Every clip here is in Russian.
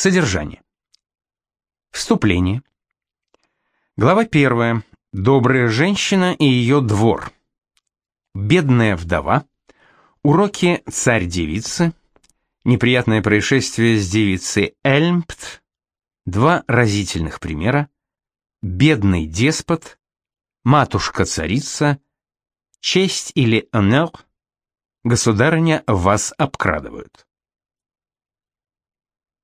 Содержание. Вступление. Глава 1. Добрая женщина и ее двор. Бедная вдова. Уроки царь-девицы. Неприятное происшествие с девицей Эльмпт. Два разительных примера. Бедный деспот. Матушка-царица. Честь или honneur. Государыня вас обкрадывают.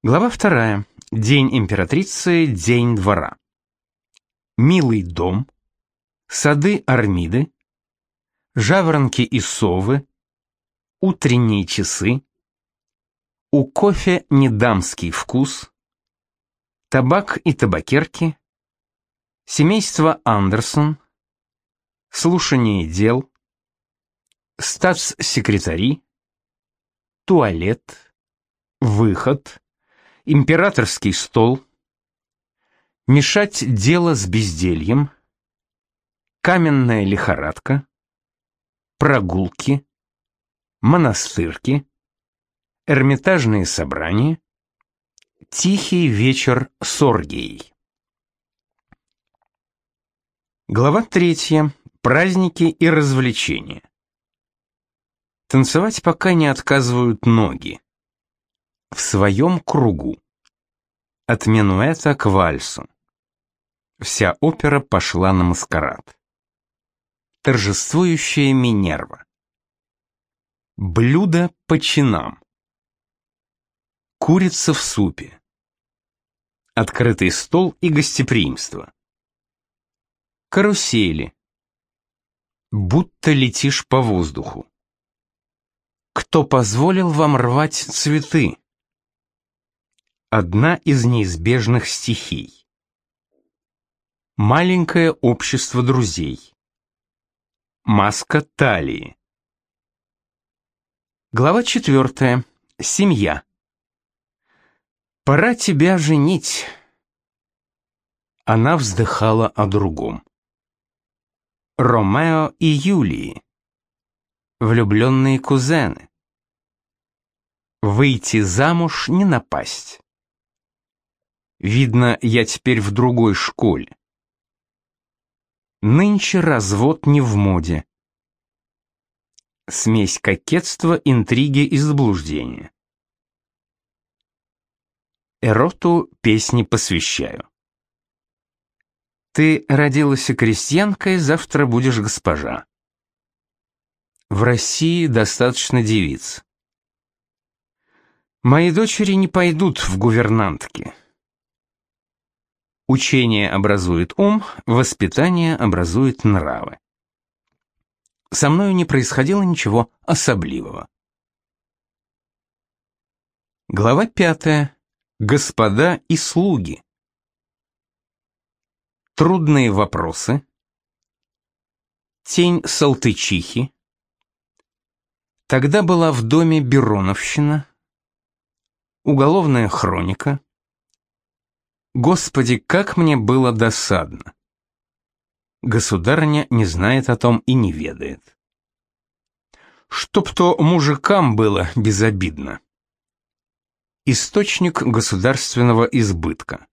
Глава 2. День императрицы, день двора. Милый дом. Сады Армиды. Жаворонки и совы. Утренние часы. У кофе недамский вкус. Табак и табакерки. Семейство Андерсон. Слушание дел. Статс-секретари. Туалет. Выход императорский стол, мешать дело с бездельем, каменная лихорадка, прогулки, монастырки, эрмитажные собрания, тихий вечер с оргией. Глава третья. Праздники и развлечения. Танцевать пока не отказывают ноги в своем кругу. От минуэта к вальсу. Вся опера пошла на маскарад. Торжествующая Минерва. Блюдо по чинам. Курица в супе. Открытый стол и гостеприимство. Карусели. Будто летишь по воздуху. Кто позволил вам рвать цветы? Одна из неизбежных стихий. Маленькое общество друзей. Маска талии. Глава четвертая. Семья. Пора тебя женить. Она вздыхала о другом. Ромео и Юлии. Влюбленные кузены. Выйти замуж не напасть. Видно, я теперь в другой школе. Нынче развод не в моде. Смесь кокетства, интриги и заблуждения. Эроту песни посвящаю. Ты родилась крестьянкой, завтра будешь госпожа. В России достаточно девиц. Мои дочери не пойдут в гувернантки. Учение образует ум, воспитание образует нравы. Со мною не происходило ничего особливого. Глава пятая. Господа и слуги. Трудные вопросы. Тень Салтычихи. Тогда была в доме Бероновщина. Уголовная хроника. Господи, как мне было досадно. Государыня не знает о том и не ведает. Чтоб то мужикам было безобидно. Источник государственного избытка.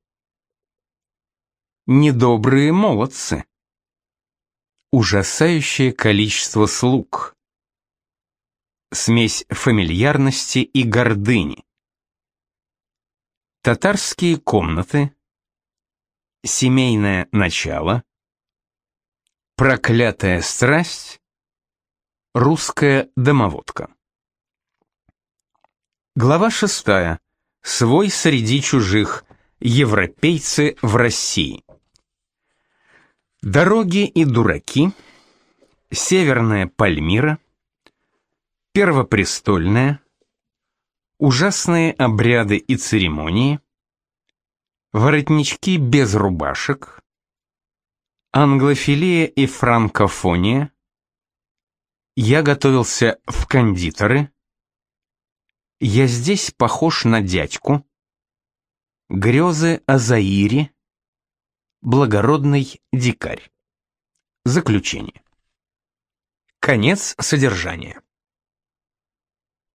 Недобрые молодцы. Ужасающее количество слуг. Смесь фамильярности и гордыни. Татарские комнаты. Семейное начало. Проклятая страсть. Русская домоводка. Глава шестая. Свой среди чужих. Европейцы в России. Дороги и дураки. Северная Пальмира. Первопрестольная ужасные обряды и церемонии, воротнички без рубашек, англофилия и франкофония, я готовился в кондитеры, я здесь похож на дядьку, грезы о Заире, благородный дикарь. Заключение. Конец содержания.